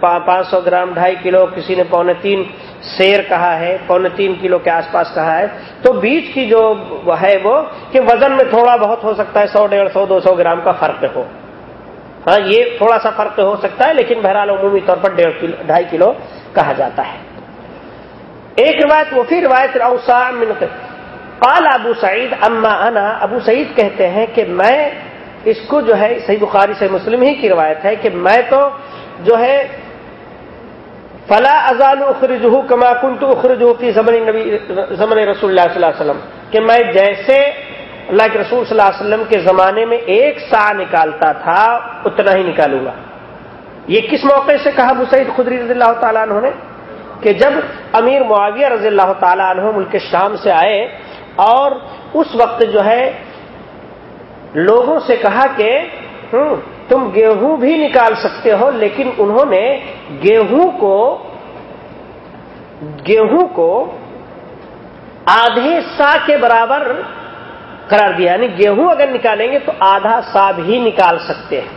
پانچ سو گرام، ڈھائی کلو، کسی نے پونے تین سیر کہا ہے، پونے تین کلو کے آس پاس کہا ہے۔ تو بیچ کی جو ہے وہ کہ وزن میں تھوڑا بہت ہو سکتا ہے، سو، ڈیڑھ سو، دو سو گرام کا فرق ہو۔ ہاں یہ تھوڑا سا فرق ہو سکتا ہے، لیکن بہرحال عمومی طور پر ڈیڑھ کلو، ڈھائی کلو کہا جاتا ہے۔ ایک روایت، وہ پھر روایت اوسا منت قال ابو سعید، اما انا، ابو سعید کہتے ہیں کہ میں اس کو جو ہے، صحیح بخاری سے مسلم ہی کی روایت ہے کہ میں تو جو ہے، فلا ازال اخرجہ کما کنت اخرجہ فی زمن نبی، زمن رسول اللہ صلی اللہ علیہ وسلم۔ کہ میں جیسے اللہ کے رسول صلی اللہ علیہ وسلم کے زمانے میں ایک سا نکالتا تھا، اتنا ہی نکالوں گا۔ یہ کس موقع سے کہا ابو سعید خدری رضی اللہ تعالیٰ عنہ نے؟ کہ جب امیر معاویہ رضی اللہ تعالیٰ عنہ ملک شام سے آئے اور اس وقت جو ہے لوگوں سے کہا کہ تم گیہوں بھی نکال سکتے ہو، لیکن انہوں نے گیہوں کو گیہوں کو آدھے سا کے برابر قرار دیا یعنی گیہوں اگر نکالیں گے تو آدھا سا بھی نکال سکتے ہیں۔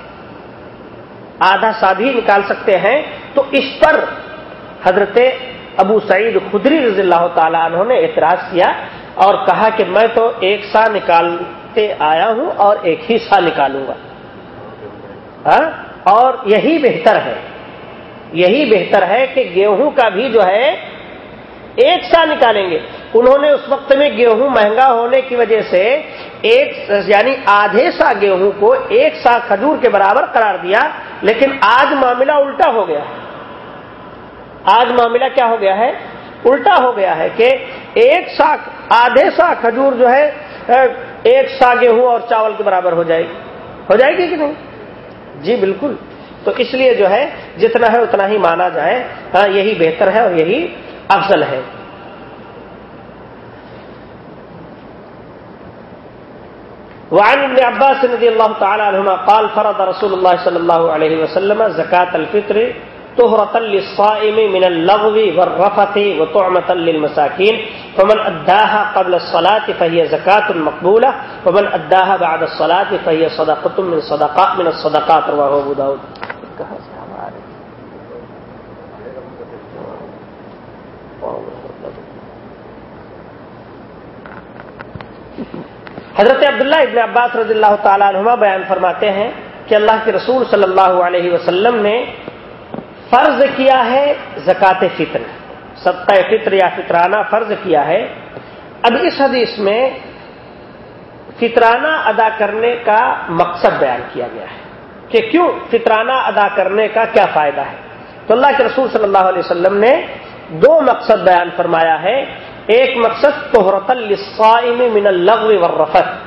آدھا سا بھی نکال سکتے ہیں، تو اس پر حضرت ابو سعید خدری رضی اللہ تعالیٰ عنہ نے اعتراض کیا اور کہا کہ میں تو ایک سا نکالتے آیا ہوں اور ایک ہی سا نکالوں گا۔ ہاں؟ اور یہی بہتر ہے۔ یہی بہتر ہے کہ گیہوں کا بھی جو ہے ایک سا نکالیں گے۔ انہوں نے اس وقت میں گیہوں مہنگا ہونے کی وجہ سے ایک یعنی آدھے سا گیہوں کو ایک سا کھجور کے برابر قرار دیا، لیکن آج معاملہ الٹا ہو گیا۔ آج معاملہ کیا ہو گیا ہے؟ الٹا ہو گیا ہے کہ ایک سا آدھے سا کھجور جو ہے ایک سا گیہوں اور چاول کے برابر ہو جائے گی۔ ہو جائے گی کہ نہیں؟ جی بالکل۔ تو اس لیے جو ہے، جتنا ہے اتنا ہی مانا جائے۔ ہاں یہی بہتر ہے اور یہی افضل ہے۔ وعن ابن عباس رضی اللہ تعالی عنہما قال فرض رسول اللہ صلی اللہ علیہ وسلم زکاة الفطر طهرة للصائم من اللغو والرفث وطعمة للمساكين. فمن أداها قبل الصلاة فهي زكاة مقبولة. ومن أداها بعد الصلاة فهي صدقة من صدقاء من الصدقات. رواه أبو داود. حضرت عبداللہ ابن عباس رضی اللہ تعالیٰ عنہما بیان فرماتے ہیں کہ اللہ کے رسول صلی اللہ علیہ وسلم نے فرض کیا ہے زکات فطر۔ سطح فطر یا فطرانہ فرض کیا ہے۔ اب اس حدیث میں فطرانہ ادا کرنے کا مقصد بیان کیا گیا ہے کہ کیوں فطرانہ ادا کرنے کا کیا فائدہ ہے۔ تو اللہ کے رسول صلی اللہ علیہ وسلم نے دو مقصد بیان فرمایا ہے۔ ایک مقصد توحرت الصائم من اللغو والرفت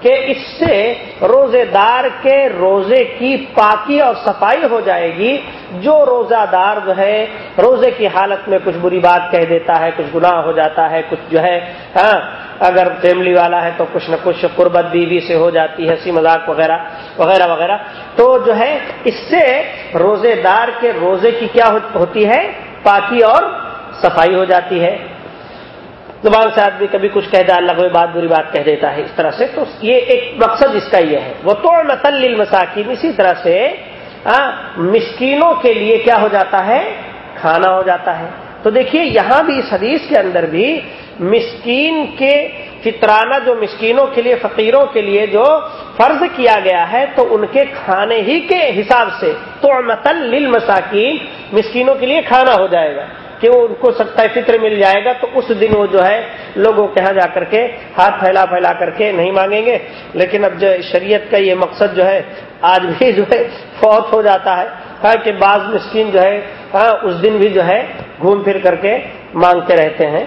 کہ اس سے روزے دار کے روزے کی پاکی اور صفائی ہو جائے گی۔ جو روزہ دار جو ہے، روزے کی حالت میں کچھ بری بات کہہ دیتا ہے، کچھ گناہ ہو جاتا ہے، کچھ جو ہے ہاں اگر فیملی والا ہے تو کچھ نہ کچھ قربت بیوی سے ہو جاتی ہے سی مذاق وغیرہ وغیرہ وغیرہ۔ تو جو ہے، اس سے روزے دار کے روزے کی کیا ہوتی ہے؟ پاکی اور صفائی ہو جاتی ہے۔ زبان سے آدمی کبھی کچھ کہہ اللہ کوئی بات بری بات کہہ دیتا ہے، اس طرح سے۔ تو یہ ایک مقصد اس کا یہ ہے۔ وہ توڑ متل مساکین اسی طرح سے مسکینوں کے لیے کیا ہو جاتا ہے؟ کھانا ہو جاتا ہے۔ تو دیکھیے، یہاں بھی اس حدیث کے اندر بھی مسکین کے فطرانہ، جو مسکینوں کے لیے، فقیروں کے لیے جو فرض کیا گیا ہے، تو ان کے کھانے ہی کے حساب سے تو متل مساکین مسکینوں کے لیے کھانا ہو جائے گا۔ کہ وہ ان کو سکتا فطر مل جائے گا تو اس دن وہ جو ہے لوگوں کے یہاں جا کر کے ہاتھ پھیلا پھیلا کر کے نہیں مانگیں گے۔ لیکن اب جو شریعت کا یہ مقصد جو ہے آج بھی جو ہے فوت ہو جاتا ہے۔ کہ بعض مسکین جو ہے ہاں اس دن بھی جو ہے گھوم پھر کر کے مانگتے رہتے ہیں۔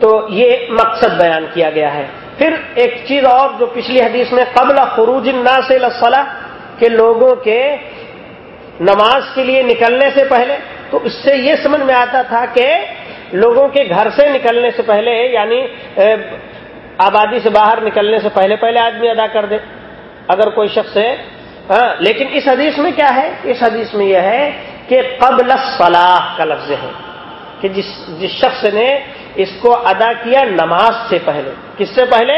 تو یہ مقصد بیان کیا گیا ہے۔ پھر ایک چیز اور جو پچھلی حدیث میں قبل خروج الناس سے کہ لوگوں کے نماز کے لیے نکلنے سے پہلے تو اس سے یہ سمجھ میں آتا تھا کہ لوگوں کے گھر سے نکلنے سے پہلے یعنی آبادی سے باہر نکلنے سے پہلے پہلے آدمی ادا کر دے، اگر کوئی شخص ہے۔ ہاں لیکن اس حدیث میں کیا ہے؟ اس حدیث میں یہ ہے کہ قبل صلاح کا لفظ ہے کہ جس جس شخص نے اس کو ادا کیا نماز سے پہلے۔ کس سے پہلے؟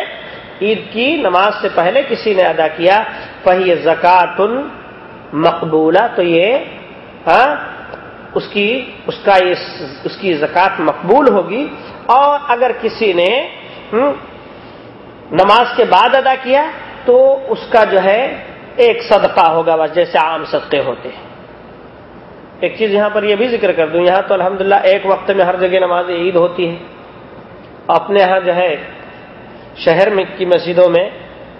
عید کی نماز سے پہلے کسی نے ادا کیا۔ پہی زکات مقبولہ تو یہ ہاں اس کی اس کا اس کی زکات مقبول ہوگی اور اگر کسی نے نماز کے بعد ادا کیا تو اس کا جو ہے ایک صدقہ ہوگا، بس جیسے عام صدقے ہوتے ہیں۔ ایک چیز یہاں پر یہ بھی ذکر کر دوں، یہاں تو الحمدللہ ایک وقت میں ہر جگہ نماز عید ہوتی ہے۔ اپنے یہاں جو ہے شہر میں کی مسجدوں میں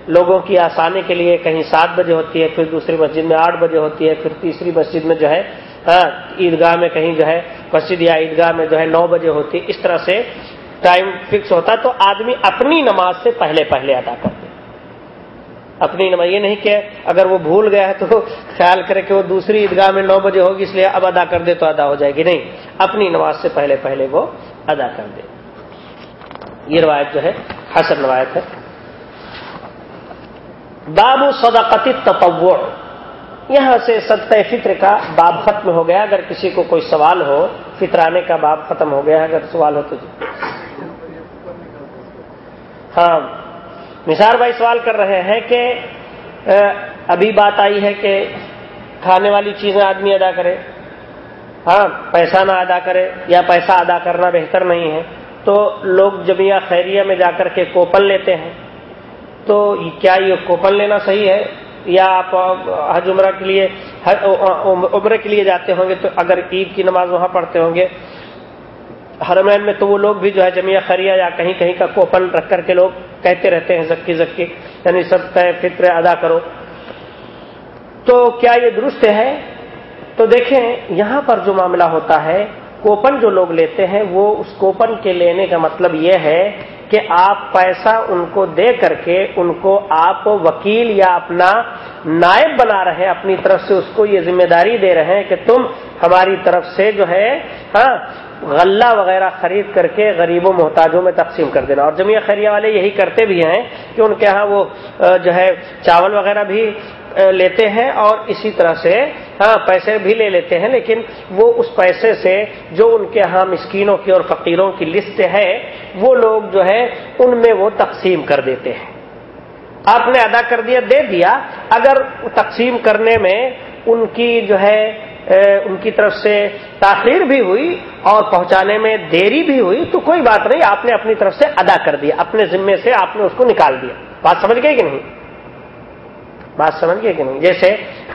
لوگوں کی آسانی کے لیے کہیں سات بجے ہوتی ہے، پھر دوسری مسجد میں آٹھ بجے ہوتی ہے، پھر تیسری مسجد میں جو ہے ہاں عیدگاہ میں کہیں جو ہے، مسجد یا عیدگاہ میں جو ہے نو بجے ہوتی، اس طرح سے ٹائم فکس ہوتا ہے تو آدمی اپنی نماز سے پہلے پہلے ادا کرتے اپنی نماز، یہ نہیں کہ اگر وہ بھول گیا ہے تو خیال کرے کہ وہ دوسری عیدگاہ میں نو بجے ہوگی، اس لیے اب ادا کر دے تو ادا ہو جائے گی۔ نہیں، اپنی نماز سے پہلے پہلے وہ ادا کر دے۔ یہ روایت جو ہے، حسن روایت ہے۔ باب صدقتی تطوع یہاں سے صدقہ فطر کا باب ختم ہو گیا۔ اگر کسی کو کوئی سوال ہو، فطرانے کا باب ختم ہو گیا۔ اگر سوال ہو تو جی۔ ہاں۔ نثار بھائی سوال کر رہے ہیں کہ ابھی بات آئی ہے کہ کھانے والی چیزیں آدمی ادا کرے۔ ہاں پیسہ نہ ادا کرے یا پیسہ ادا کرنا بہتر نہیں ہے۔ تو لوگ جمعہ خیریہ میں جا کر کے کوپن لیتے ہیں۔ تو کیا یہ کوپن لینا صحیح ہے؟ یا آپ حج عمرہ کے لیے عمرے کے لیے جاتے ہوں گے تو اگر عید کی نماز وہاں پڑھتے ہوں گے، حرمین میں تو وہ لوگ بھی جو ہے جمعہ خریا یا کہیں کہیں کا کوپن رکھ کر کے لوگ کہتے رہتے ہیں زکی زکی یعنی سب فطر ادا کرو۔ تو کیا یہ درست ہے؟ تو دیکھیں، یہاں پر جو معاملہ ہوتا ہے، کوپن جو لوگ لیتے ہیں، وہ اس کوپن کے لینے کا مطلب یہ ہے کہ آپ پیسہ ان کو دے کر کے ان کو آپ وکیل یا اپنا نائب بنا رہے ہیں، اپنی طرف سے اس کو یہ ذمہ داری دے رہے ہیں کہ تم ہماری طرف سے جو ہے ہاں غلہ وغیرہ خرید کر کے غریبوں محتاجوں میں تقسیم کر دینا۔ اور جمعہ خیریہ والے یہی کرتے بھی ہیں کہ ان کے ہاں وہ جو ہے، چاول وغیرہ بھی لیتے ہیں اور اسی طرح سے ہاں پیسے بھی لے لیتے ہیں، لیکن وہ اس پیسے سے جو ان کے ہاں مسکینوں کی اور فقیروں کی لسٹ ہے، وہ لوگ جو ہے ان میں وہ تقسیم کر دیتے ہیں۔ آپ نے ادا کر دیا، دے دیا۔ اگر تقسیم کرنے میں ان کی جو ہے ان کی طرف سے تاخیر بھی ہوئی اور پہنچانے میں دیری بھی ہوئی، تو کوئی بات نہیں، آپ نے اپنی طرف سے ادا کر دیا۔ اپنے ذمے سے آپ نے اس کو نکال دیا۔ بات سمجھ گئے کہ نہیں؟ بات سمجھ گئے کہ نہیں؟ جیسے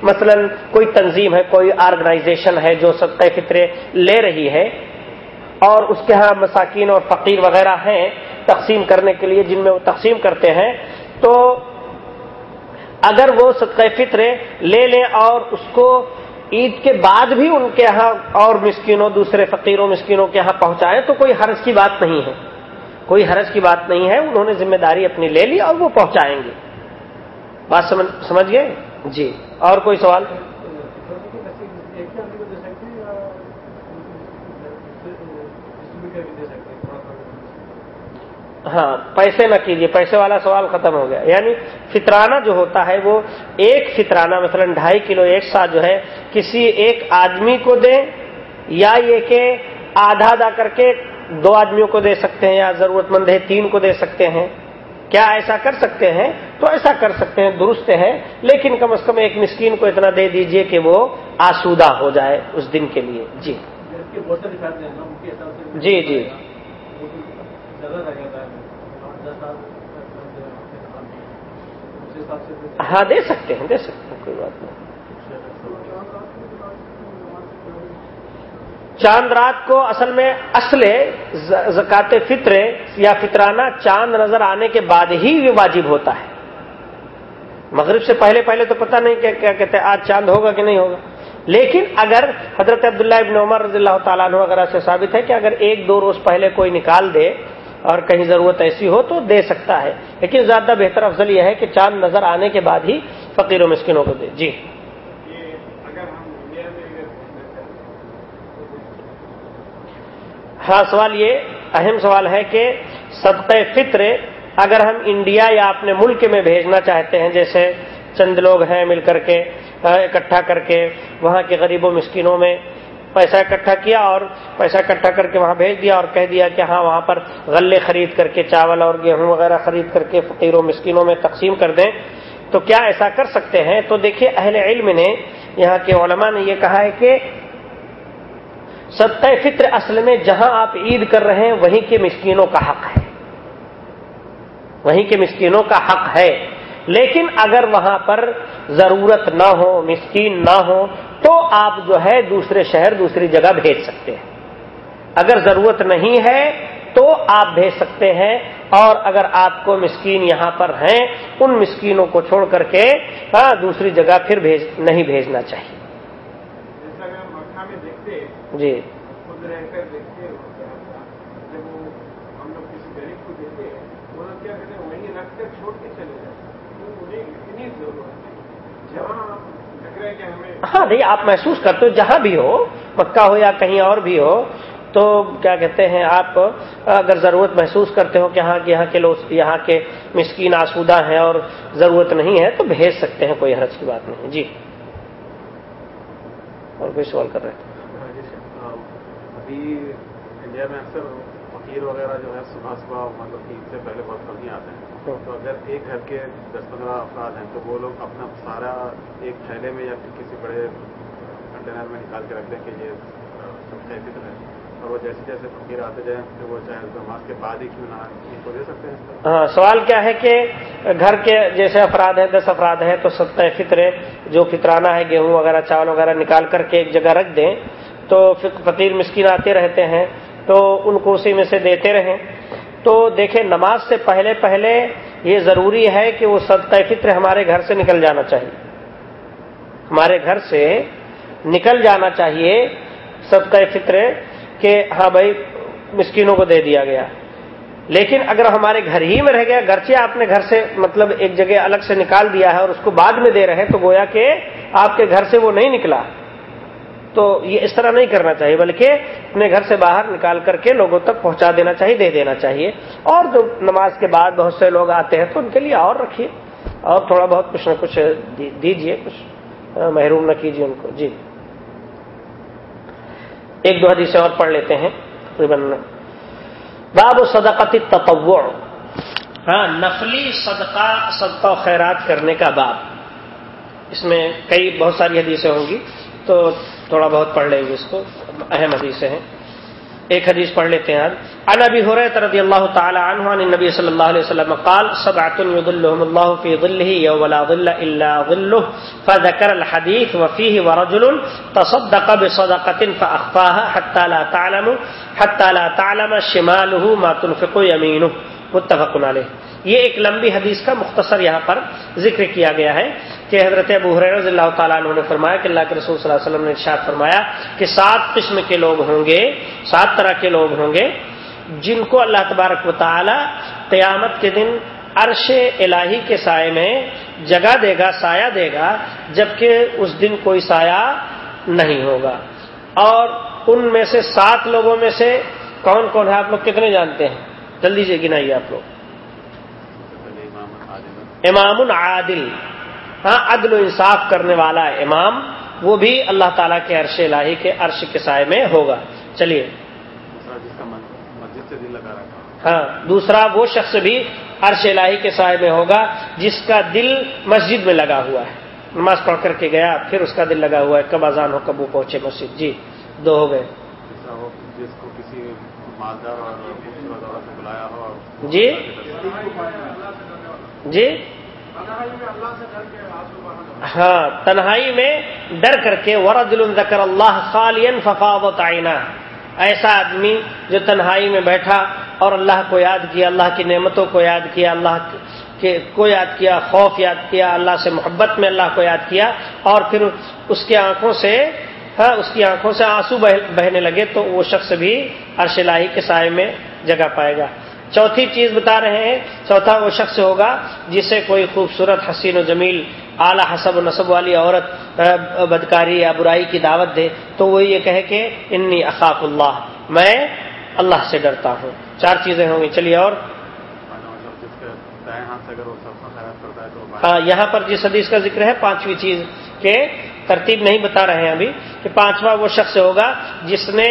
مثلا کوئی تنظیم ہے، کوئی آرگنائزیشن ہے جو سب فطرے لے رہی ہے اور اس کے ہاں مساکین اور فقیر وغیرہ ہیں تقسیم کرنے کے لیے، جن میں وہ تقسیم کرتے ہیں، تو اگر وہ صدقہ فطرے لے لیں اور اس کو عید کے بعد بھی ان کے یہاں اور مسکینوں، دوسرے فقیروں، مسکینوں کے یہاں پہنچائے، تو کوئی حرج کی بات نہیں ہے۔ کوئی حرج کی بات نہیں ہے، انہوں نے ذمہ داری اپنی لے لی اور وہ پہنچائیں گے۔ بات سمجھ گئے؟ جی۔ اور کوئی سوال؟ ہاں پیسے نہ کیجیے، پیسے والا سوال ختم ہو گیا۔ یعنی فطرانہ جو ہوتا ہے، وہ ایک فطرانہ، مثلا ڈھائی کلو ایک ساتھ جو ہے، کسی ایک آدمی کو دیں، یا یہ کہ آدھا ادا کر کے دو آدمیوں کو دے سکتے ہیں، یا ضرورت مند ہے تین کو دے سکتے ہیں۔ کیا ایسا کر سکتے ہیں؟ تو ایسا کر سکتے ہیں درست ہے لیکن کم از کم ایک مسکین کو اتنا دے دیجیے کہ وہ آسودہ ہو جائے اس دن کے لیے۔ جی۔ جی جی۔ ہاں دے سکتے ہیں دے سکتے ہیں کوئی بات نہیں۔ چاند رات کو اصل میں اصل زکات فطر یا فطرانہ چاند نظر آنے کے بعد ہی یہ واجب ہوتا ہے۔ مغرب سے پہلے پہلے تو پتہ نہیں کہ کیا کہتے ہیں، آج چاند ہوگا کہ نہیں ہوگا۔ لیکن اگر حضرت عبداللہ ابن عمر رضی اللہ تعالیٰ عنہ وغیرہ سے ثابت ہے کہ اگر ایک دو روز پہلے کوئی نکال دے اور کہیں ضرورت ایسی ہو تو دے سکتا ہے۔ لیکن زیادہ بہتر افضل یہ ہے کہ چاند نظر آنے کے بعد ہی فقیر و مسکنوں کو دے۔ جی یہ اگر ہم انڈیا میں اگر ہاں سوال یہ، اہم سوال ہے کہ صدقہ فطر اگر ہم انڈیا یا اپنے ملک میں بھیجنا چاہتے ہیں، جیسے چند لوگ ہیں مل کر کے اکٹھا کر کے وہاں کے غریبوں، مسکینوں میں پیسہ اکٹھا کیا اور پیسہ اکٹھا کر کے وہاں بھیج دیا اور کہہ دیا کہ ہاں وہاں پر غلے خرید کر کے، چاول اور گیہوں وغیرہ خرید کر کے فقیروں، مسکینوں میں تقسیم کر دیں، تو کیا ایسا کر سکتے ہیں؟ تو دیکھیے، اہل علم نے یہاں کے علماء نے یہ کہا ہے کہ صدقہ فطر اصل میں جہاں آپ عید کر رہے ہیں، وہیں کے مسکینوں کا حق ہے۔ وہیں کے مسکینوں کا حق ہے۔ لیکن اگر وہاں پر ضرورت نہ ہو، مسکین نہ ہو، تو آپ جو ہے دوسرے شہر، دوسری جگہ بھیج سکتے ہیں۔ اگر ضرورت نہیں ہے، تو آپ بھیج سکتے ہیں۔ اور اگر آپ کو مسکین یہاں پر ہیں، ان مسکینوں کو چھوڑ کر کے ہاں، دوسری جگہ پھر بھیج، نہیں بھیجنا چاہیے جیسا کہ ہم مکہ میں دیکھتے ہیں جی۔ ہاں نہیں آپ محسوس کرتے ہو جہاں بھی ہو مکہ ہو یا کہیں اور بھی ہو تو کیا کہتے ہیں آپ اگر ضرورت محسوس کرتے ہو کہ ہاں یہاں کے لوگ یہاں کے مسکین آسودہ ہیں اور ضرورت نہیں ہے تو بھیج سکتے ہیں کوئی حرج کی بات نہیں۔ جی۔ اور کوئی سوال کر رہے ہیں؟ ابھی انڈیا میں اکثر فقیر وغیرہ جو ہے صبح صبح مطلب عید سے پہلے بہت کم ہی آتے ہیں۔ تو اگر ایک گھر کے دس پندرہ افراد ہیں تو وہ لوگ اپنا سارا ایک تھیلے میں یا پھر کسی بڑے کنٹینر میں نکال کے رکھ دیں کہ یہ سب فطر ہے اور وہ جیسے جیسے فقیر آتے جائیں پھر وہ چاہے نماز کے بعد ہی کیوں نہ کو دے سکتے ہیں ہاں سوال کیا ہے کہ گھر کے جیسے افراد ہیں دس افراد ہیں تو ستہ فطرے جو فطرانہ ہے گیہوں وغیرہ چاول وغیرہ نکال کر کے ایک جگہ رکھ دیں تو فقیر مسکین آتے رہتے ہیں تو ان کو اسی میں سے دیتے رہیں۔ تو دیکھیں، نماز سے پہلے پہلے یہ ضروری ہے کہ وہ صدقہ فطر ہمارے گھر سے نکل جانا چاہیے۔ ہمارے گھر سے نکل جانا چاہیے صدقہ فطر کہ ہاں بھائی، مسکینوں کو دے دیا گیا۔ لیکن اگر ہمارے گھر ہی میں رہ گیا، گرچہ آپ نے گھر سے مطلب ایک جگہ الگ سے نکال دیا ہے اور اس کو بعد میں دے رہے ہیں، تو گویا کہ آپ کے گھر سے وہ نہیں نکلا۔ تو یہ اس طرح نہیں کرنا چاہیے، بلکہ اپنے گھر سے باہر نکال کر کے لوگوں تک پہنچا دینا چاہیے، دے دینا چاہیے۔ اور جو نماز کے بعد بہت سے لوگ آتے ہیں تو ان کے لیے اور رکھیے۔ اور تھوڑا بہت کچھ نہ کچھ دیجیے کچھ محروم نہ کیجیے ان کو۔ جی۔ ایک دو حدیثیں اور پڑھ لیتے ہیں، تقریباً۔ باب و صدقت تطوع ہاں نفلی صدقہ صدقہ و خیرات کرنے کا باب۔ اس میں کئی بہت ساری حدیثیں ہوں گی۔ تو تھوڑا بہت پڑھ لیں گے اس کو۔ اہم حدیثیں ہیں۔ ایک حدیث پڑھ لیتے ہیں آج عن ابي هريره رضي الله تعالى عنه عن النبي صلى الله عليه وسلم قال سبعه يظلهم الله في ظله يوم لا ظل الا ظله فذكر الحديث وفيه ورجل تصدق بصدقه فاخفاها حتى لا تعلم حتى لا تعلم شماله ما تنفق يمينه متفق علیہ۔ یہ ایک لمبی حدیث کا مختصر یہاں پر ذکر کیا گیا ہے۔ کہ حضرت ابو حریر رضی اللہ تعالیٰ عنہ نے فرمایا کہ اللہ کے رسول صلی اللہ علیہ وسلم نے ارشاد فرمایا کہ سات قسم کے لوگ ہوں گے سات طرح کے لوگ ہوں گے جن کو اللہ تبارک و تعالی قیامت کے دن عرش الہی کے سائے میں جگہ دے گا سایہ دے گا جبکہ اس دن کوئی سایہ نہیں ہوگا۔ اور ان میں سے سات لوگوں میں سے کون کون ہے؟ آپ لوگ کتنے جانتے ہیں؟ جلدی سے گنائیے آپ لوگ۔ امام العادل ہاں عدل و انصاف کرنے والا امام وہ بھی اللہ تعالیٰ کے عرش الہی کے عرش کے سائے میں ہوگا۔ چلیے۔ ہاں دوسرا وہ شخص بھی عرش الہی کے سائے میں ہوگا جس کا دل مسجد میں لگا ہوا ہے۔ نماز پڑھ کر کے گیا پھر اس کا دل لگا ہوا ہے کب اذان ہو کب وہ پہنچے مسجد۔ جی دو ہو گئے۔ جس کو کسی مالدار اور بلایا ہو جی؟ جی؟ ہاں تنہائی میں ڈر کر کے ورد الذکر اللہ خالین ففاو تعینہ ایسا آدمی جو تنہائی میں بیٹھا اور اللہ کو یاد کیا، اللہ کی نعمتوں کو یاد کیا، اللہ کے کو یاد کیا، خوف یاد کیا، اللہ سے محبت میں اللہ کو یاد کیا اور پھر اس کی آنکھوں سے ہاں اس کی آنکھوں سے آنسو بہنے لگے تو وہ شخص بھی عرش الہی کے سائے میں جگہ پائے گا۔ چوتھی چیز بتا رہے ہیں، چوتھا وہ شخص ہوگا جسے کوئی خوبصورت، حسین و جمیل، اعلی حسب و نصب والی عورت بدکاری یا برائی کی دعوت دے، تو وہ یہ کہے کہ انی اخاف اللہ، میں اللہ سے ڈرتا ہوں۔ چار چیزیں ہوں گی۔ چلیے اور۔ ہاں یہاں پر جس حدیث کا ذکر ہے، پانچویں چیز کے ترتیب نہیں بتا رہے ہیں ابھی کہ پانچواں وہ شخص ہوگا جس نے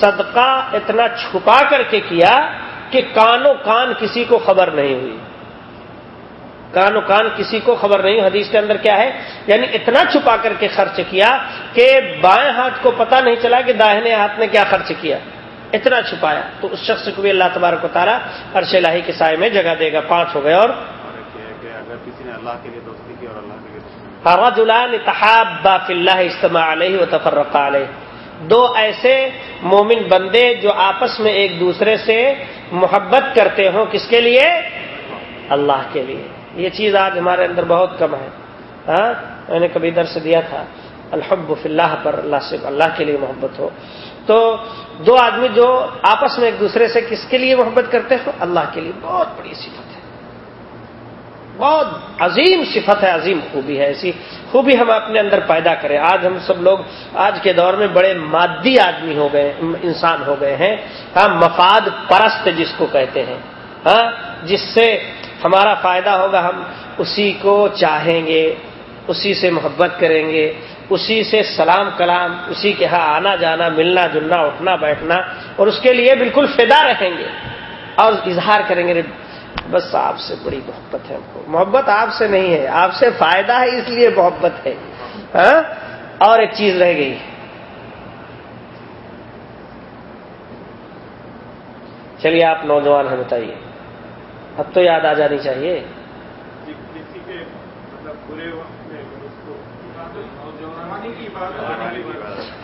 صدقہ اتنا چھپا کر کے کیا کہ کانوں کان کسی کو خبر نہیں ہوئی۔ کان و کان کسی کو خبر نہیں حدیث کے اندر کیا ہے؟ یعنی اتنا چھپا کر کے خرچ کیا کہ بائیں ہاتھ کو پتا نہیں چلا کہ داہنے ہاتھ نے کیا خرچ کیا۔ اتنا چھپایا۔ تو اس شخص کو بھی اللہ تبارک و تعالیٰ عرش الہی کے سائے میں جگہ دے گا پانچ ہو گئے۔ اور اگر کسی نے اللہ کے لیے دوستی کی اور اللہ کے لیے رجلان تحابا فی اللہ استماع علیہ و تفرق علیہ۔ دو ایسے مومن بندے جو آپس میں ایک دوسرے سے محبت کرتے ہوں کس کے لیے؟ اللہ کے لیے۔ یہ چیز آج ہمارے اندر بہت کم ہے۔ ہاں؟ میں نے کبھی درس دیا تھا۔ الحب فی اللہ پر اللہ سے اللہ کے لیے محبت ہو۔ تو دو آدمی جو آپس میں ایک دوسرے سے کس کے لیے محبت کرتے ہو؟ اللہ کے لیے۔ بہت بڑی صفت ہے۔ بہت عظیم صفت ہے، عظیم خوبی ہے ایسی۔ خوبی ہم اپنے اندر پیدا کریں۔ آج ہم سب لوگ آج کے دور میں بڑے مادی آدمی ہو گئے انسان ہو گئے ہیں۔ ہاں مفاد پرست جس کو کہتے ہیں۔ ہاں جس سے ہمارا فائدہ ہوگا، ہم اسی کو چاہیں گے، اسی سے محبت کریں گے، اسی سے سلام کلام، اسی کے ہاں آنا جانا، ملنا جلنا، اٹھنا بیٹھنا اور اس کے لیے بالکل فدا رہیں گے اور اظہار کریں گے۔ بس آپ سے بڑی محبت ہے ہم کو۔ محبت آپ سے نہیں ہے، آپ سے فائدہ ہے اس لیے محبت ہے۔ ہاں؟ اور ایک چیز رہ گئی۔ چلیے، آپ نوجوان ہیں، بتائیے۔ اب تو یاد آ جانی چاہیے۔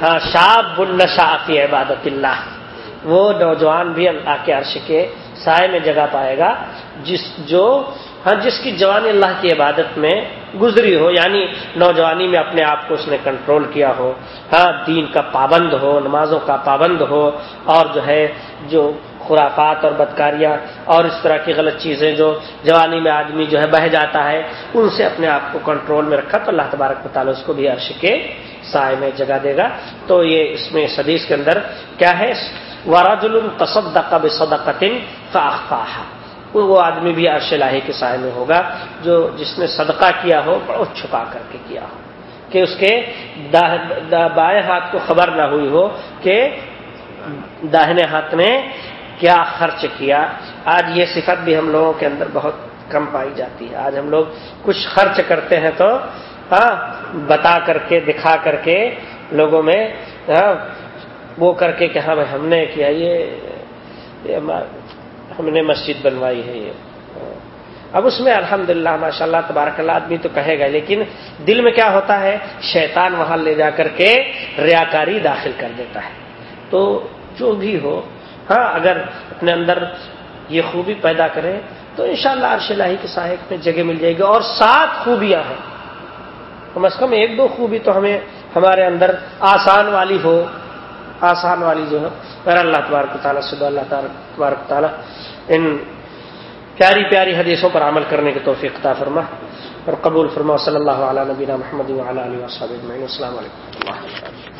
ہاں شاب النشا فی عبادت اللہ۔ وہ نوجوان بھی اللہ کے عرش کے سائے میں جگہ پائے گا، جس جو ہاں جس کی جوانی اللہ کی عبادت میں گزری ہو یعنی نوجوانی میں اپنے آپ کو اس نے کنٹرول کیا ہو ہاں دین کا پابند ہو، نمازوں کا پابند ہو، اور جو ہے، جو خرافات اور بدکاریاں اور اس طرح کی غلط چیزیں جو جوانی میں آدمی جو ہے بہ جاتا ہے، ان سے اپنے آپ کو کنٹرول میں رکھا، تو اللہ تبارک تعالیٰ اس کو بھی عرش کے سائے میں جگہ دے گا۔ تو یہ اس میں حدیث کے اندر کیا ہے؟ وراجل تصدق بصدقتن فاخفاها وہ آدمی بھی عرش الہی کے سائے میں ہوگا جو جس نے صدقہ کیا ہو، بہت چھپا کر کے کیا ہو۔ کہ اس کے بائیں ہاتھ کو خبر نہ ہوئی ہو کہ داہنے ہاتھ نے کیا خرچ کیا۔ آج یہ صفت بھی ہم لوگوں کے اندر بہت کم پائی جاتی ہے۔ آج ہم لوگ کچھ خرچ کرتے ہیں تو ہاں بتا کر کے، دکھا کر کے لوگوں میں ہاں وہ کر کے کہ ہاں بھائی ہم نے کیا، یہ ہم نے مسجد بنوائی ہے یہ۔ اب اس میں الحمد للہ ماشاء اللہ تبارک اللہ، آدمی تو کہے گا، لیکن دل میں کیا ہوتا ہے؟ شیطان وہاں لے جا کر کے ریاکاری داخل کر دیتا ہے۔ تو جو بھی ہو ہاں اگر اپنے اندر یہ خوبی پیدا کرے، تو انشاءاللہ شاء اللہ الہی کے صاحب میں جگہ مل جائے گی۔ اور سات خوبیاں ہیں۔ کم از کم ایک دو خوبی تو ہمیں، ہمارے اندر آسان والی ہو۔ آسان والی جو ہے، پھر اللہ تبارک تعالیٰ صد اللہ تبارک تعالیٰ، ان پیاری پیاری حدیثوں پر عمل کرنے کی توفیق عطا فرما اور قبول فرما، صلی اللہ علیہ نبینا محمد علیہ السلام علیکم۔